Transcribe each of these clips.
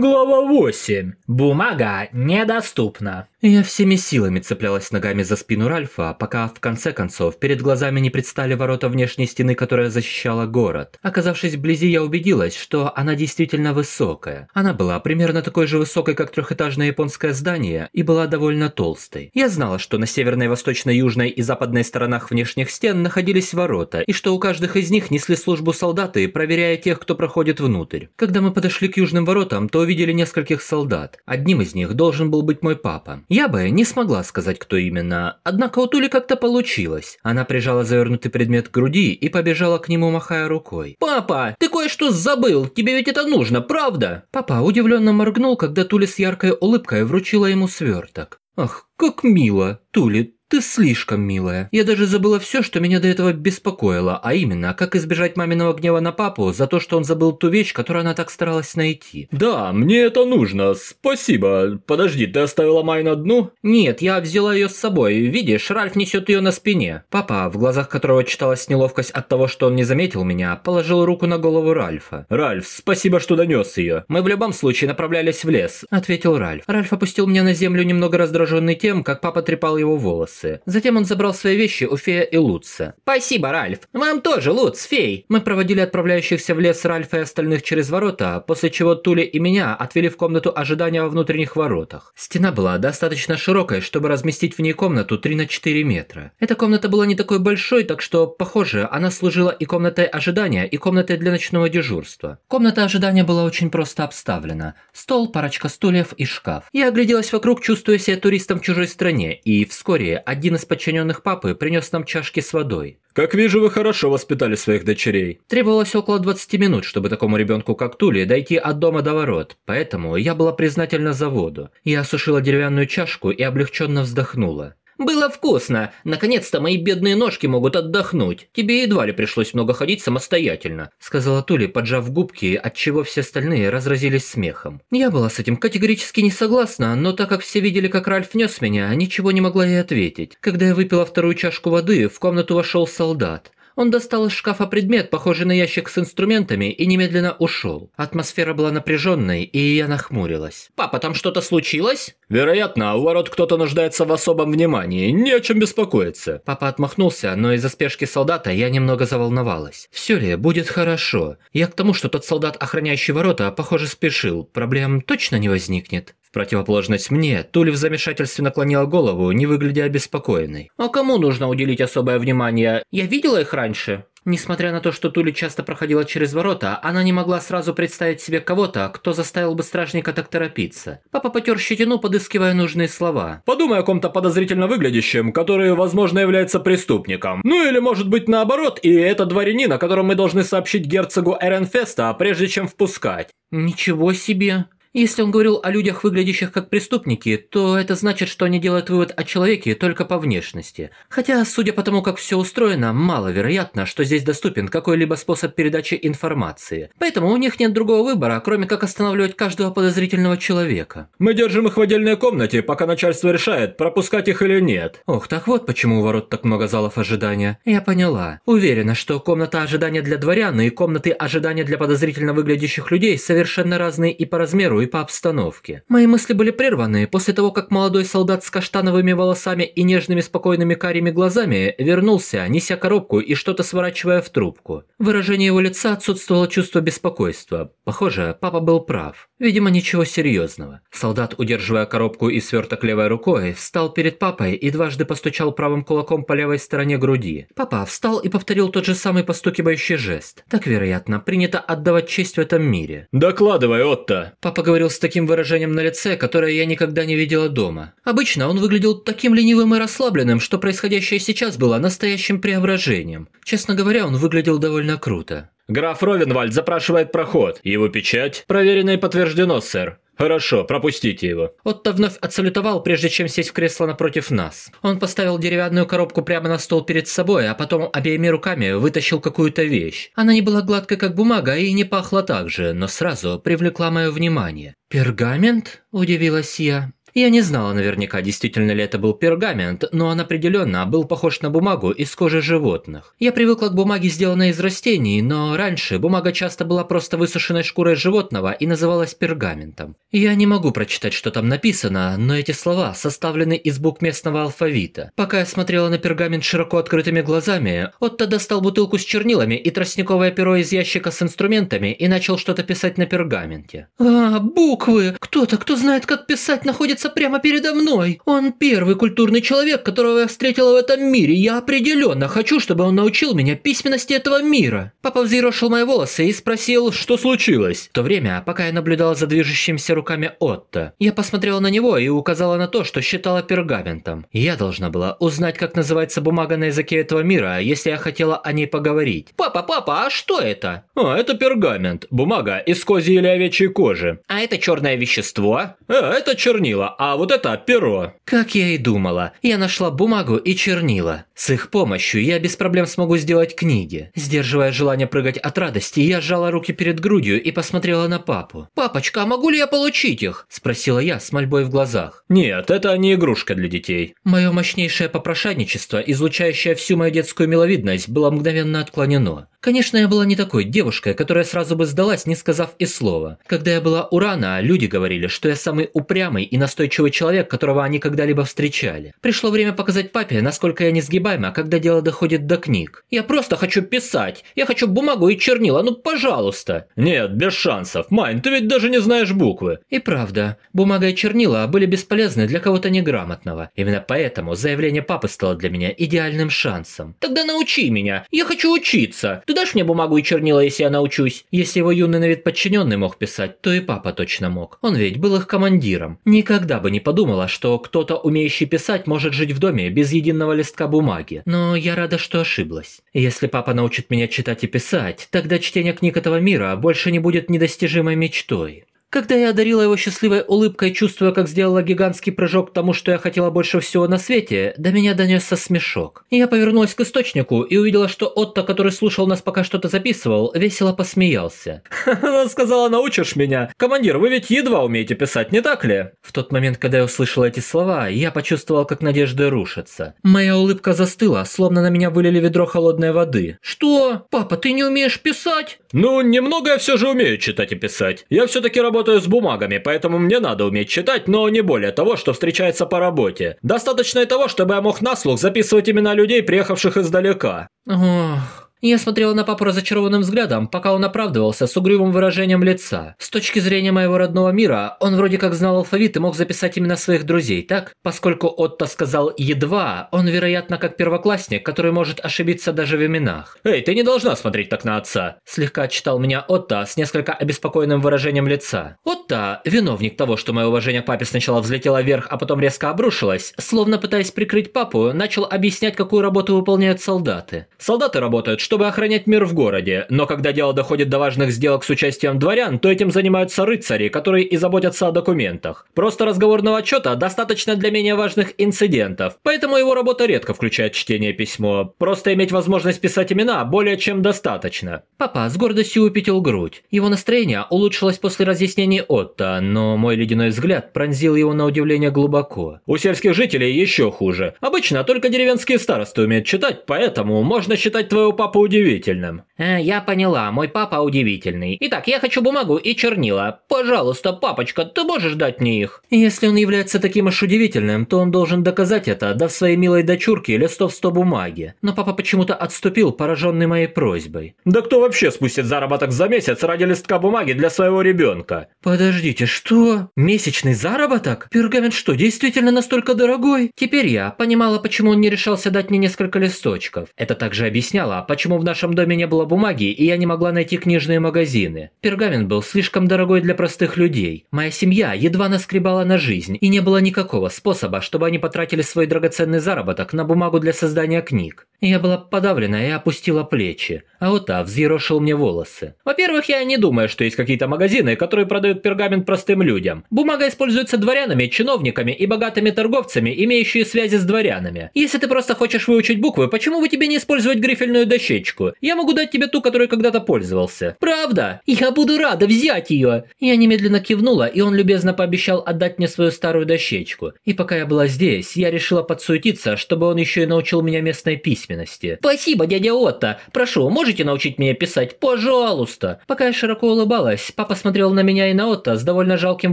Глава 8. Бумага недоступна. Я всеми силами цеплялась ногами за спину Ральфа, пока в конце концов перед глазами не предстали ворота внешней стены, которая защищала город. Оказавшись вблизи, я убедилась, что она действительно высокая. Она была примерно такой же высокой, как трехэтажное японское здание, и была довольно толстой. Я знала, что на северной, восточной, южной и западной сторонах внешних стен находились ворота, и что у каждых из них несли службу солдаты, проверяя тех, кто проходит внутрь. Когда мы подошли к южным воротам, то увидели нескольких солдат. Одним из них должен был быть мой папа. Я бы не смогла сказать, кто именно, однако у Тули как-то получилось. Она прижала завернутый предмет к груди и побежала к нему, махая рукой. «Папа, ты кое-что забыл, тебе ведь это нужно, правда?» Папа удивленно моргнул, когда Тули с яркой улыбкой вручила ему сверток. «Ах, как мило! Тули, ты слишком милая. Я даже забыла все, что меня до этого беспокоило, а именно, как избежать маминого гнева на папу за то, что он забыл ту вещь, которую она так старалась найти. Да, мне это нужно. Спасибо. Подожди, ты оставила Май на дну? Нет, я взяла ее с собой. Видишь, Ральф несет ее на спине. Папа, в глазах которого читалась неловкость от того, что он не заметил меня, положил руку на голову Ральфа. Ральф, спасибо, что донес ее. Мы в любом случае направлялись в лес, ответил Ральф. Ральф опустил меня на землю немного раздраженный тем, как папа трепал его волосы волосы. Затем он забрал свои вещи у Фея и Лутца. «Спасибо, Ральф. Вам тоже, Луц, Фей». Мы проводили отправляющихся в лес Ральфа и остальных через ворота, после чего Тули и меня отвели в комнату ожидания во внутренних воротах. Стена была достаточно широкой, чтобы разместить в ней комнату 3 на 4 метра. Эта комната была не такой большой, так что, похоже, она служила и комнатой ожидания, и комнатой для ночного дежурства. Комната ожидания была очень просто обставлена. Стол, парочка стульев и шкаф. Я огляделась вокруг, чувствуя себя туристом в чужой стране, и вскоре один из подчиненных папы принес нам чашки с водой. «Как вижу, вы хорошо воспитали своих дочерей». Требовалось около 20 минут, чтобы такому ребенку, как Тули, дойти от дома до ворот, поэтому я была признательна за воду. Я осушила деревянную чашку и облегченно вздохнула. «Было вкусно. Наконец-то мои бедные ножки могут отдохнуть. Тебе едва ли пришлось много ходить самостоятельно», сказала Тули, поджав губки, отчего все остальные разразились смехом. Я была с этим категорически не согласна, но так как все видели, как Ральф нес меня, ничего не могла ей ответить. Когда я выпила вторую чашку воды, в комнату вошел солдат. Он достал из шкафа предмет, похожий на ящик с инструментами, и немедленно ушел. Атмосфера была напряженной, и я нахмурилась. «Папа, там что-то случилось?» «Вероятно, у ворот кто-то нуждается в особом внимании. Не о чем беспокоиться». Папа отмахнулся, но из-за спешки солдата я немного заволновалась. Все ли будет хорошо? Я к тому, что тот солдат, охраняющий ворота, похоже, спешил. Проблем точно не возникнет противоположность мне, Тули в замешательстве наклонила голову, не выглядя обеспокоенной. «А кому нужно уделить особое внимание? Я видела их раньше?» Несмотря на то, что Тули часто проходила через ворота, она не могла сразу представить себе кого-то, кто заставил бы стражника так торопиться. Папа потер щетину, подыскивая нужные слова. «Подумай о ком-то подозрительно выглядящем, который, возможно, является преступником. Ну или, может быть, наоборот, и это дворянин, о котором мы должны сообщить герцогу Эренфеста, прежде чем впускать». «Ничего себе!» Если он говорил о людях, выглядящих как преступники, то это значит, что они делают вывод о человеке только по внешности. Хотя, судя по тому, как все устроено, маловероятно, что здесь доступен какой-либо способ передачи информации. Поэтому у них нет другого выбора, кроме как останавливать каждого подозрительного человека. Мы держим их в отдельной комнате, пока начальство решает, пропускать их или нет. Ох, так вот почему у ворот так много залов ожидания. Я поняла. Уверена, что комната ожидания для дворян и комнаты ожидания для подозрительно выглядящих людей совершенно разные и по размеру, и по обстановке. Мои мысли были прерваны после того, как молодой солдат с каштановыми волосами и нежными спокойными карими глазами вернулся, неся коробку и что-то сворачивая в трубку. Выражение его лица отсутствовало чувство беспокойства. Похоже, папа был прав. Видимо, ничего серьезного. Солдат, удерживая коробку и сверток левой рукой, встал перед папой и дважды постучал правым кулаком по левой стороне груди. Папа встал и повторил тот же самый постукивающий жест. Так, вероятно, принято отдавать честь в этом мире. «Докладывай, Отто!» Папа говорил с таким выражением на лице, которое я никогда не видела дома. Обычно он выглядел таким ленивым и расслабленным, что происходящее сейчас было настоящим преображением. Честно говоря, он выглядел довольно круто. «Граф Ровенвальд запрашивает проход. Его печать проверено и подтверждено, сэр. «Хорошо, пропустите его». Отто вновь отсалютовал, прежде чем сесть в кресло напротив нас. Он поставил деревянную коробку прямо на стол перед собой, а потом обеими руками вытащил какую-то вещь. Она не была гладкой, как бумага, и не пахла так же, но сразу привлекла мое внимание. «Пергамент?» – удивилась я. Я не знала наверняка, действительно ли это был пергамент, но он определенно был похож на бумагу из кожи животных. Я привыкла к бумаге, сделанной из растений, но раньше бумага часто была просто высушенной шкурой животного и называлась пергаментом. Я не могу прочитать, что там написано, но эти слова составлены из букв местного алфавита. Пока я смотрела на пергамент широко открытыми глазами, Отто достал бутылку с чернилами и тростниковое перо из ящика с инструментами и начал что-то писать на пергаменте. «А, буквы! Кто-то, кто знает, как писать, находится прямо передо мной. Он первый культурный человек, которого я встретила в этом мире. Я определенно хочу, чтобы он научил меня письменности этого мира». Папа взъерошил мои волосы и спросил, что случилось. В то время, пока я наблюдала за движущимися руками Отто, я посмотрела на него и указала на то, что считала пергаментом. Я должна была узнать, как называется бумага на языке этого мира, если я хотела о ней поговорить. Папа, папа, а что это? А, это пергамент. Бумага из козьей или овечьей кожи. А это черное вещество? Э, это чернила, а вот это перо. Как я и думала, я нашла бумагу и чернила. С их помощью я без проблем смогу сделать книги. Сдерживая желание прыгать от радости, я сжала руки перед грудью и посмотрела на папу. «Папочка, а могу ли я получить их?» – спросила я с мольбой в глазах. «Нет, это не игрушка для детей». Мое мощнейшее попрошайничество, излучающее всю мою детскую миловидность, было мгновенно отклонено. Конечно, я была не такой девушкой, которая сразу бы сдалась, не сказав и слова. Когда я была у Рана, люди говорили, что я самый упрямый и настойчивый человек, которого они когда-либо встречали. Пришло время показать папе, насколько я несгибаема, когда дело доходит до книг. Я просто хочу писать. Я хочу бумагу и чернила, ну пожалуйста. Нет, без шансов. Майн, ты ведь даже не знаешь буквы. И правда, бумага и чернила были бесполезны для кого-то неграмотного. Именно поэтому заявление папы стало для меня идеальным шансом. Тогда научи меня. Я хочу учиться. Ты дашь мне бумагу и чернила, если я научусь? Если его юный на вид подчиненный мог писать, то и папа точно мог. Он ведь был их командиром. Никогда бы не подумала, что кто-то, умеющий писать, может жить в доме без единого листка бумаги. Но я рада, что ошиблась. Если папа научит меня читать и писать, тогда чтение книг этого мира больше не будет недостижимой мечтой. Когда я одарила его счастливой улыбкой, чувствуя, как сделала гигантский прыжок к тому, что я хотела больше всего на свете, до меня донесся смешок. Я повернулась к источнику и увидела, что Отто, который слушал нас, пока что-то записывал, весело посмеялся. Она сказала, научишь меня. Командир, вы ведь едва умеете писать, не так ли? В тот момент, когда я услышала эти слова, я почувствовал, как надежда рушится. Моя улыбка застыла, словно на меня вылили ведро холодной воды. Что? Папа, ты не умеешь писать? Ну, немного я все же умею читать и писать. Я все-таки работаю работаю с бумагами, поэтому мне надо уметь читать, но не более того, что встречается по работе. Достаточно и того, чтобы я мог на слух записывать имена людей, приехавших издалека. Ох... Я смотрела на папу разочарованным взглядом, пока он оправдывался с угрюмым выражением лица. С точки зрения моего родного мира, он вроде как знал алфавит и мог записать именно своих друзей, так? Поскольку Отто сказал «едва», он, вероятно, как первоклассник, который может ошибиться даже в именах. «Эй, ты не должна смотреть так на отца!» Слегка отчитал меня Отто с несколько обеспокоенным выражением лица. Отто, виновник того, что мое уважение к папе сначала взлетело вверх, а потом резко обрушилось, словно пытаясь прикрыть папу, начал объяснять, какую работу выполняют солдаты. Солдаты работают, что чтобы охранять мир в городе, но когда дело доходит до важных сделок с участием дворян, то этим занимаются рыцари, которые и заботятся о документах. Просто разговорного отчета достаточно для менее важных инцидентов, поэтому его работа редко включает чтение письмо. Просто иметь возможность писать имена более чем достаточно. Папа с гордостью упятил грудь. Его настроение улучшилось после разъяснений Отто, но мой ледяной взгляд пронзил его на удивление глубоко. У сельских жителей еще хуже. Обычно только деревенские старосты умеют читать, поэтому можно считать твоего папу удивительным. Э, я поняла, мой папа удивительный. Итак, я хочу бумагу и чернила. Пожалуйста, папочка, ты можешь дать мне их? Если он является таким уж удивительным, то он должен доказать это, дав своей милой дочурке листов 100 бумаги. Но папа почему-то отступил, пораженный моей просьбой. Да кто вообще спустит заработок за месяц ради листка бумаги для своего ребенка? Подождите, что? Месячный заработок? Пергамент что, действительно настолько дорогой? Теперь я понимала, почему он не решался дать мне несколько листочков. Это также объясняло, почему почему в нашем доме не было бумаги, и я не могла найти книжные магазины. Пергамент был слишком дорогой для простых людей. Моя семья едва наскребала на жизнь, и не было никакого способа, чтобы они потратили свой драгоценный заработок на бумагу для создания книг. Я была подавлена и опустила плечи, а Ота взъерошил мне волосы. Во-первых, я не думаю, что есть какие-то магазины, которые продают пергамент простым людям. Бумага используется дворянами, чиновниками и богатыми торговцами, имеющие связи с дворянами. Если ты просто хочешь выучить буквы, почему бы тебе не использовать грифельную дощечку? Я могу дать тебе ту, которой когда-то пользовался. Правда? Я буду рада взять ее. Я немедленно кивнула, и он любезно пообещал отдать мне свою старую дощечку. И пока я была здесь, я решила подсуетиться, чтобы он еще и научил меня местной письменности. Спасибо, дядя Отто. Прошу, можете научить меня писать? Пожалуйста. Пока я широко улыбалась, папа смотрел на меня и на Отто с довольно жалким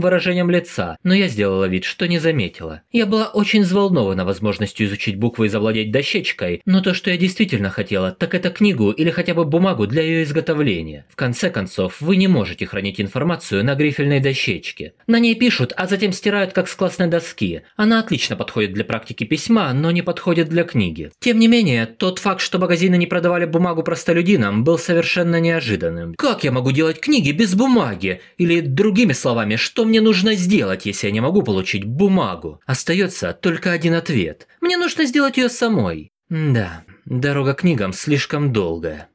выражением лица, но я сделала вид, что не заметила. Я была очень взволнована возможностью изучить буквы и завладеть дощечкой, но то, что я действительно хотела, так это книгу или хотя бы бумагу для ее изготовления. В конце концов, вы не можете хранить информацию на грифельной дощечке. На ней пишут, а затем стирают как с классной доски. Она отлично подходит для практики письма, но не подходит для книги. Тем не тот факт, что магазины не продавали бумагу простолюдинам, был совершенно неожиданным. Как я могу делать книги без бумаги? Или другими словами, что мне нужно сделать, если я не могу получить бумагу? Остается только один ответ. Мне нужно сделать ее самой. Да, дорога к книгам слишком долгая.